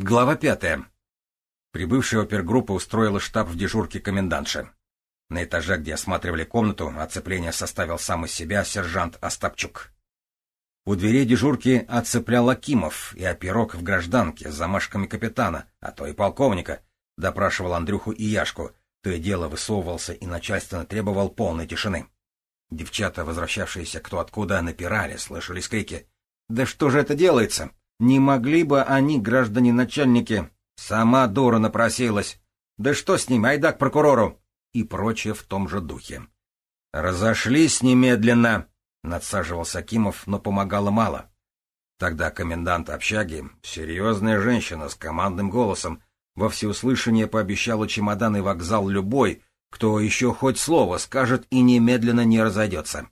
Глава пятая. Прибывшая опергруппа устроила штаб в дежурке комендантши. На этаже, где осматривали комнату, оцепление составил сам из себя сержант Остапчук. У дверей дежурки оцеплял Акимов и оперок в гражданке с замашками капитана, а то и полковника, допрашивал Андрюху и Яшку, то и дело высовывался и начальственно требовал полной тишины. Девчата, возвращавшиеся кто откуда, напирали, слышались крики. «Да что же это делается? Не могли бы они, граждане начальники, сама дура напросилась. Да что с ним, айда к прокурору!» И прочее в том же духе. «Разошлись немедленно!» — надсаживался Акимов, но помогало мало. Тогда комендант общаги, серьезная женщина с командным голосом, во всеуслышание пообещала чемодан и вокзал любой, кто еще хоть слово скажет и немедленно не разойдется.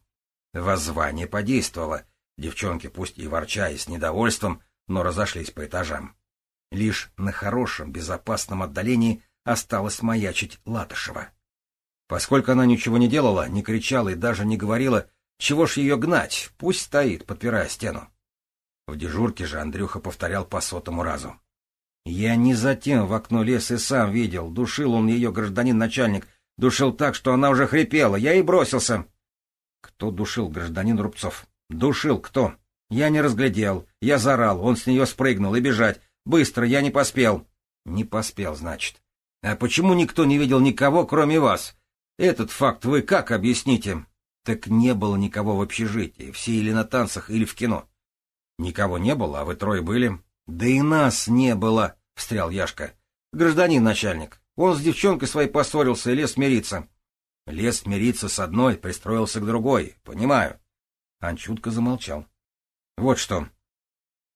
Воззвание подействовало. Девчонки, пусть и ворча, и с недовольством, но разошлись по этажам. Лишь на хорошем, безопасном отдалении осталось маячить Латышева. Поскольку она ничего не делала, не кричала и даже не говорила, чего ж ее гнать, пусть стоит, подпирая стену. В дежурке же Андрюха повторял по сотому разу. Я не затем в окно лез и сам видел, душил он ее гражданин-начальник, душил так, что она уже хрипела, я и бросился. Кто душил гражданин Рубцов? Душил кто? Я не разглядел. Я заорал, он с нее спрыгнул и бежать. Быстро, я не поспел. Не поспел, значит. А почему никто не видел никого, кроме вас? Этот факт вы как объясните? Так не было никого в общежитии, все или на танцах, или в кино. Никого не было, а вы трое были. Да и нас не было, встрял Яшка. Гражданин начальник. Он с девчонкой своей поссорился и лез мириться. Лез мириться с одной, пристроился к другой. Понимаю. Анчутка замолчал. Вот что.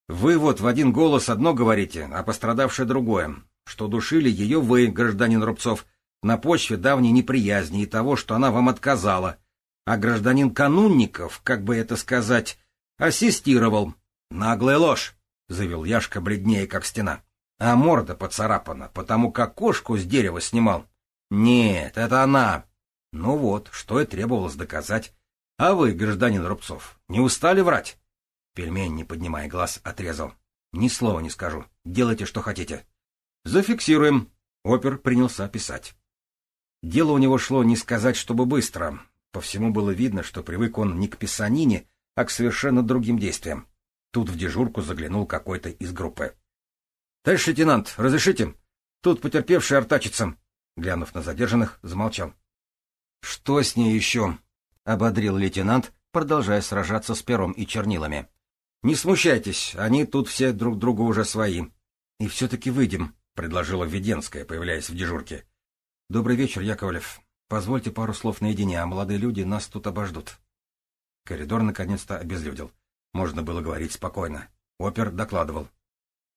Вы вот в один голос одно говорите, а пострадавшее другое. Что душили ее вы, гражданин Рубцов, на почве давней неприязни и того, что она вам отказала. А гражданин Канунников, как бы это сказать, ассистировал. Наглая ложь, — заявил Яшка бледнее, как стена. А морда поцарапана, потому как кошку с дерева снимал. Нет, это она. Ну вот, что и требовалось доказать. А вы, гражданин Рубцов, не устали врать? Пельмень, не поднимая глаз, отрезал. Ни слова не скажу. Делайте, что хотите. Зафиксируем. Опер принялся писать. Дело у него шло не сказать, чтобы быстро. По всему было видно, что привык он не к писанине, а к совершенно другим действиям. Тут в дежурку заглянул какой-то из группы. — Товарищ лейтенант, разрешите? Тут потерпевший артачится. Глянув на задержанных, замолчал. — Что с ней еще? — ободрил лейтенант, продолжая сражаться с пером и чернилами. Не смущайтесь, они тут все друг другу уже свои. И все-таки выйдем, — предложила Веденская, появляясь в дежурке. Добрый вечер, Яковлев. Позвольте пару слов наедине, а молодые люди нас тут обождут. Коридор наконец-то обезлюдил. Можно было говорить спокойно. Опер докладывал.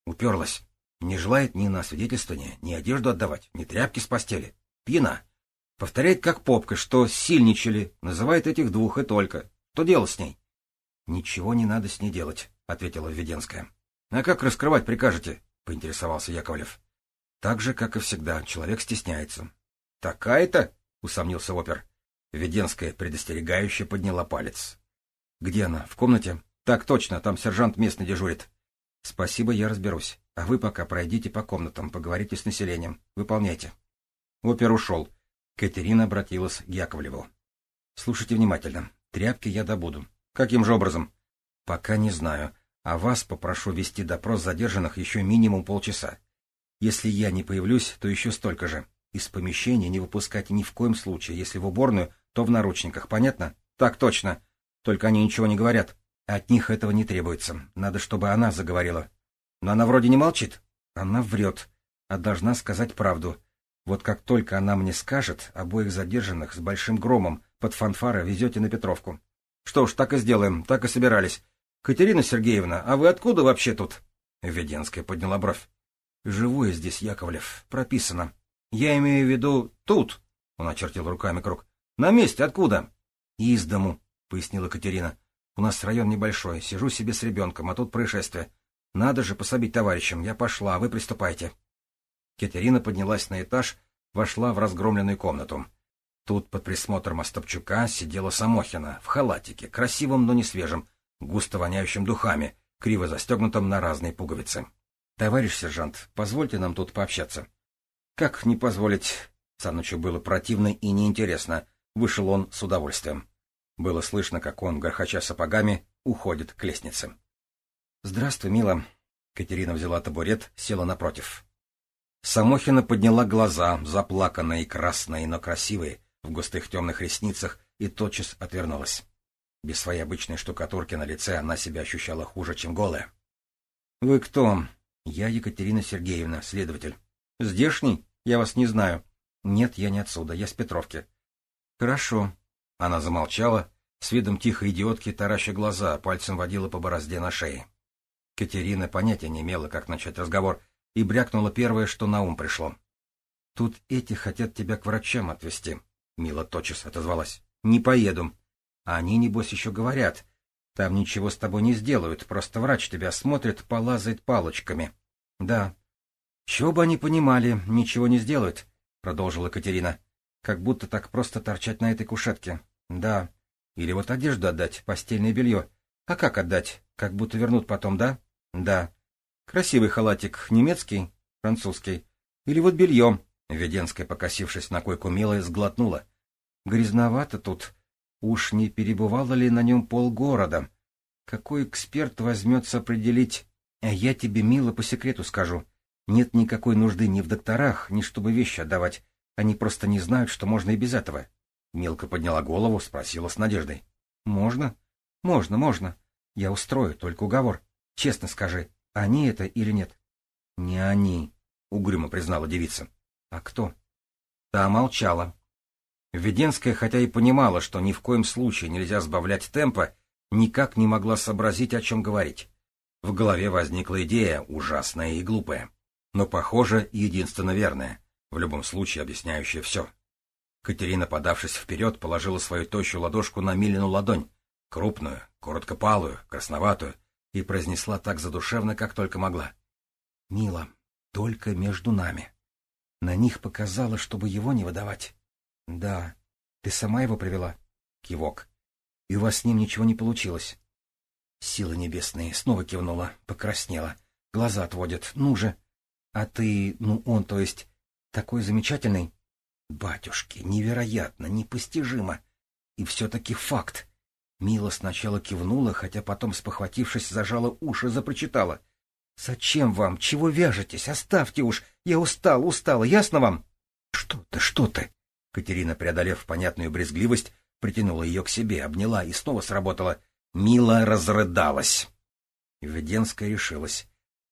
Уперлась. Не желает ни на свидетельствование, ни одежду отдавать, ни тряпки с постели. Пьяна. Повторяет как попка, что сильничали, называет этих двух и только. Что дело с ней? — Ничего не надо с ней делать, — ответила Введенская. — А как раскрывать прикажете? — поинтересовался Яковлев. — Так же, как и всегда, человек стесняется. — Такая-то? — усомнился опер. Веденская предостерегающе подняла палец. — Где она? В комнате? — Так точно, там сержант местный дежурит. — Спасибо, я разберусь. А вы пока пройдите по комнатам, поговорите с населением. Выполняйте. Опер ушел. Катерина обратилась к Яковлеву. — Слушайте внимательно. Тряпки я добуду. Каким же образом? Пока не знаю. А вас попрошу вести допрос задержанных еще минимум полчаса. Если я не появлюсь, то еще столько же. Из помещения не выпускать ни в коем случае. Если в уборную, то в наручниках. Понятно? Так точно. Только они ничего не говорят. От них этого не требуется. Надо, чтобы она заговорила. Но она вроде не молчит. Она врет. А должна сказать правду. Вот как только она мне скажет, обоих задержанных с большим громом под фанфары везете на Петровку. Что ж, так и сделаем, так и собирались. Катерина Сергеевна, а вы откуда вообще тут? Веденская подняла бровь. Живу я здесь, Яковлев, прописано. Я имею в виду тут, он очертил руками круг. На месте откуда? Из дому, пояснила Катерина. У нас район небольшой, сижу себе с ребенком, а тут происшествие. Надо же пособить товарищам. Я пошла, вы приступайте. Катерина поднялась на этаж, вошла в разгромленную комнату. Тут под присмотром Остапчука сидела Самохина в халатике, красивом, но не свежем, густо воняющим духами, криво застегнутом на разные пуговицы. — Товарищ сержант, позвольте нам тут пообщаться. — Как не позволить? Санычу было противно и неинтересно. Вышел он с удовольствием. Было слышно, как он, горхача сапогами, уходит к лестнице. — Здравствуй, мила. Катерина взяла табурет, села напротив. Самохина подняла глаза, заплаканные красные, но красивые, в густых темных ресницах, и тотчас отвернулась. Без своей обычной штукатурки на лице она себя ощущала хуже, чем голая. — Вы кто? — Я Екатерина Сергеевна, следователь. — Здешний? Я вас не знаю. — Нет, я не отсюда, я с Петровки. — Хорошо. Она замолчала, с видом тихой идиотки, тараща глаза, пальцем водила по борозде на шее. Катерина понятия не имела, как начать разговор, и брякнула первое, что на ум пришло. — Тут эти хотят тебя к врачам отвезти. Мила тотчас отозвалась. — Не поеду. А они, небось, еще говорят. Там ничего с тобой не сделают, просто врач тебя осмотрит, полазает палочками. — Да. — Чего бы они понимали, ничего не сделают, — продолжила Катерина. — Как будто так просто торчать на этой кушетке. — Да. Или вот одежду отдать, постельное белье. А как отдать? Как будто вернут потом, да? — Да. Красивый халатик, немецкий, французский. Или вот белье. Веденская, покосившись на койку милая, сглотнула. Грязновато тут. Уж не перебывало ли на нем полгорода? Какой эксперт возьмется определить... А я тебе, мило, по секрету скажу. Нет никакой нужды ни в докторах, ни чтобы вещи отдавать. Они просто не знают, что можно и без этого. Милка подняла голову, спросила с надеждой. — Можно? — Можно, можно. Я устрою, только уговор. Честно скажи, они это или нет? — Не они, — угрюмо признала девица. — А кто? Та молчала. Введенская, хотя и понимала, что ни в коем случае нельзя сбавлять темпа, никак не могла сообразить, о чем говорить. В голове возникла идея, ужасная и глупая, но, похоже, единственно верная, в любом случае объясняющая все. Катерина, подавшись вперед, положила свою тощую ладошку на Милину ладонь, крупную, короткопалую, красноватую, и произнесла так задушевно, как только могла. — Мила, только между нами. На них показала, чтобы его не выдавать. — Да. Ты сама его привела? — Кивок. — И у вас с ним ничего не получилось? Силы небесные снова кивнула, покраснела. Глаза отводят. Ну же. А ты, ну он, то есть, такой замечательный? Батюшки, невероятно, непостижимо. И все-таки факт. Мила сначала кивнула, хотя потом, спохватившись, зажала уши, запрочитала. — Зачем вам? Чего вяжетесь? Оставьте уж. Я устал, устала. Ясно вам? — Что ты, что ты? Катерина, преодолев понятную брезгливость, притянула ее к себе, обняла и снова сработала. Мила разрыдалась. Веденская решилась.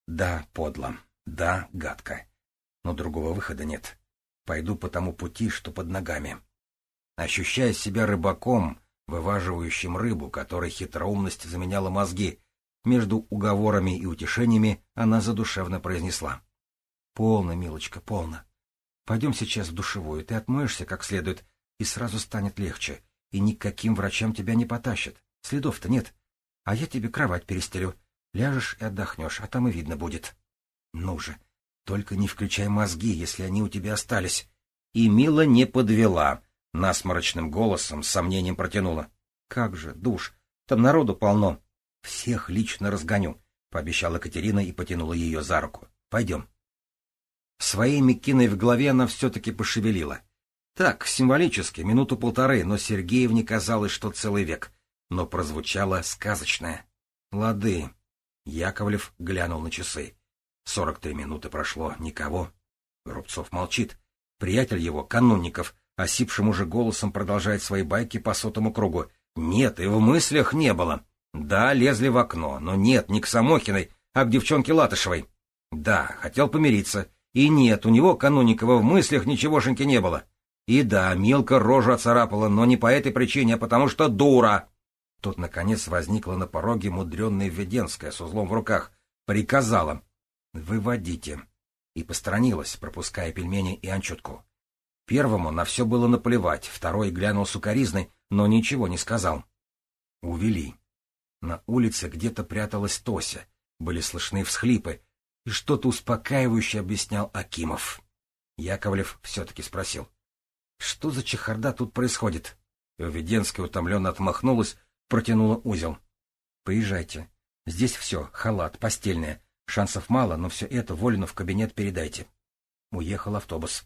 Да, подло. Да, гадко. Но другого выхода нет. Пойду по тому пути, что под ногами. Ощущая себя рыбаком, вываживающим рыбу, которой хитроумность заменяла мозги. Между уговорами и утешениями она задушевно произнесла. — Полно, милочка, полно. Пойдем сейчас в душевую, ты отмоешься как следует, и сразу станет легче, и никаким врачам тебя не потащат. Следов-то нет. А я тебе кровать перестелю. Ляжешь и отдохнешь, а там и видно будет. Ну же, только не включай мозги, если они у тебя остались. И Мила не подвела Насморочным голосом с сомнением протянула. — Как же, душ, там народу полно. — Всех лично разгоню, — пообещала Катерина и потянула ее за руку. — Пойдем. Своей Микиной в голове она все-таки пошевелила. Так, символически, минуту-полторы, но Сергеевне казалось, что целый век. Но прозвучало сказочное. — Лады. Яковлев глянул на часы. Сорок три минуты прошло, никого. Рубцов молчит. Приятель его, Канунников, осипшим уже голосом продолжает свои байки по сотому кругу. Нет, и в мыслях не было. Да, лезли в окно, но нет, не к Самохиной, а к девчонке Латышевой. Да, хотел помириться. И нет, у него, Кануникова, в мыслях ничегошеньки не было. И да, Милка рожу оцарапала, но не по этой причине, а потому что дура. Тут, наконец, возникла на пороге мудренная Введенская с узлом в руках. Приказала. «Выводите». И посторонилась, пропуская пельмени и анчутку. Первому на все было наплевать, второй глянул сукоризной, но ничего не сказал. Увели. На улице где-то пряталась Тося, были слышны всхлипы, и что-то успокаивающе объяснял Акимов. Яковлев все-таки спросил. — Что за чехарда тут происходит? Введенская утомленно отмахнулась, протянула узел. — Поезжайте. Здесь все, халат, постельное. Шансов мало, но все это Волину в кабинет передайте. Уехал автобус.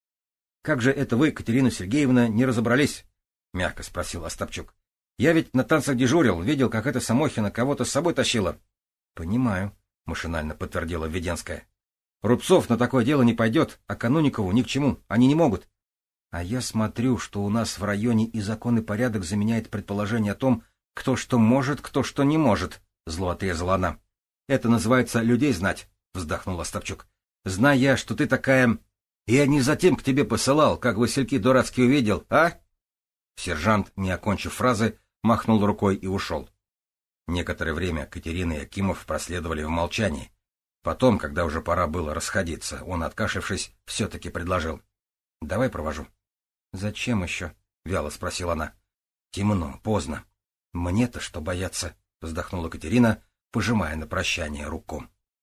— Как же это вы, Катерина Сергеевна, не разобрались? — мягко спросил Остапчук. — Я ведь на танцах дежурил, видел, как эта Самохина кого-то с собой тащила. — Понимаю, — машинально подтвердила Введенская. — Рубцов на такое дело не пойдет, а Кануникову ни к чему, они не могут. — А я смотрю, что у нас в районе и закон и порядок заменяет предположение о том, кто что может, кто что не может, — зло отрезала она. — Это называется людей знать, — вздохнул Остапчук. — Зная, что ты такая... Я не затем к тебе посылал, как Васильки дурацкий увидел, а? Сержант, не окончив фразы, махнул рукой и ушел. Некоторое время Катерина и Акимов проследовали в молчании. Потом, когда уже пора было расходиться, он, откашлившись, все-таки предложил. — Давай провожу. — Зачем еще? — вяло спросила она. — Темно, поздно. — Мне-то что бояться? — вздохнула Катерина, пожимая на прощание руком.